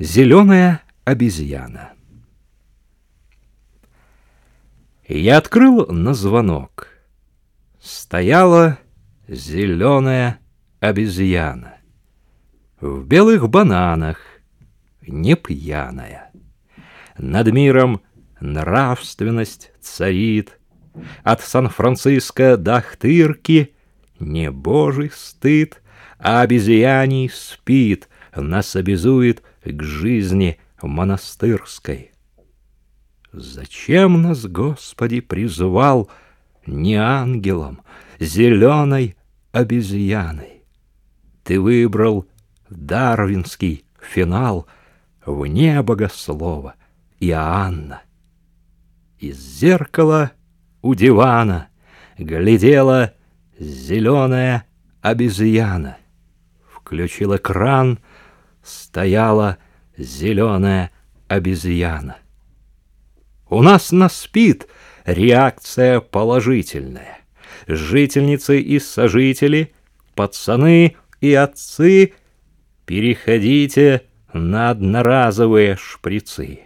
Зеленая обезьяна. Я открыл на звонок. Стояла зеленая обезьяна. В белых бананах, не пьяная. Над миром нравственность царит. От Сан-Франциско до Ахтырки не божий стыд, а обезьяний спит, нас обязует к жизни монастырской. Зачем нас, Господи, призывал не ангелом, зеленой обезьяной? Ты выбрал дарвинский финал вне богослова Иоанна. Из зеркала у дивана глядела зеленая обезьяна. Включил экран, стояла зеленая обезьяна. У нас на спит реакция положительная. Жительницы и сожители, пацаны и отцы, переходите на одноразовые шприцы.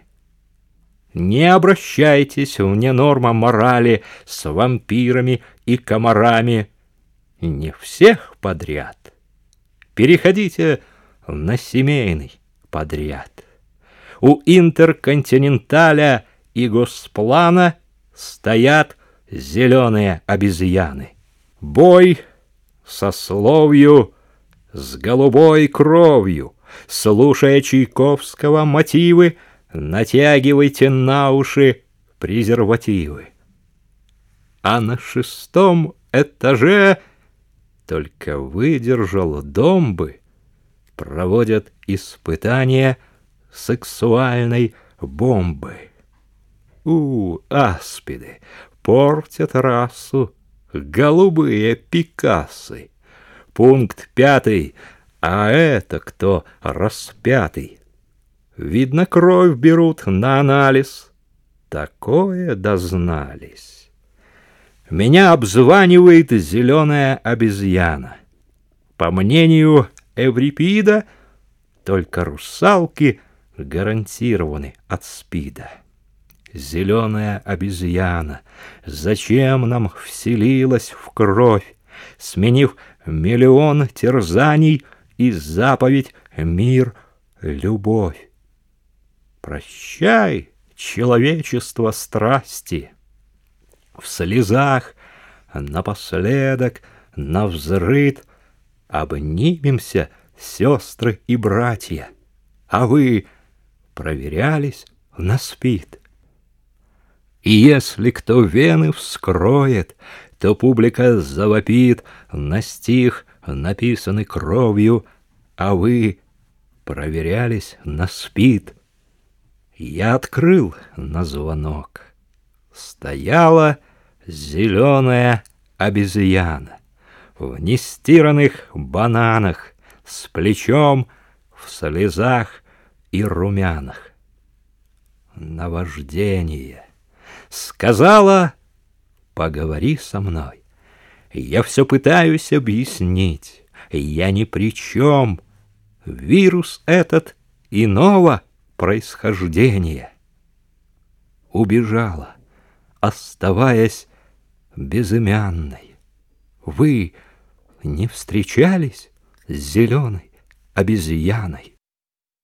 Не обращайтесь вне норма морали с вампирами и комарами. Не всех подряд. Переходите на семейный подряд. У интерконтиненталя и госплана стоят зеленые обезьяны. Бой со словью, с голубой кровью, слушая Чайковского мотивы, натягивайте на уши презервативы. А на шестом этаже только выдержал дом бы, проводят испытания сексуальной бомбы. У, аспиды, портят расу, голубые пикасы. Пункт пятый, а это кто распятый? Видно, кровь берут на анализ. Такое дознались. Меня обзванивает зеленая обезьяна. По мнению Эврипида, только русалки гарантированы от спида. Зеленая обезьяна, зачем нам вселилась в кровь, сменив миллион терзаний и заповедь «Мир, любовь». Прощай, человечество страсти. В слезах напоследок, навзрыд Обнимемся, сестры и братья, А вы проверялись на спид. И если кто вены вскроет, То публика завопит На стих, написанный кровью, А вы проверялись на спид. Я открыл на звонок. Стояла зеленая обезьяна в нестиранных бананах, с плечом в слезах и румянах. Наваждение. Сказала, поговори со мной. Я все пытаюсь объяснить. Я ни при чем. Вирус этот иного — происхождения. Убежала, оставаясь безымянной. Вы не встречались с зеленой обезьяной?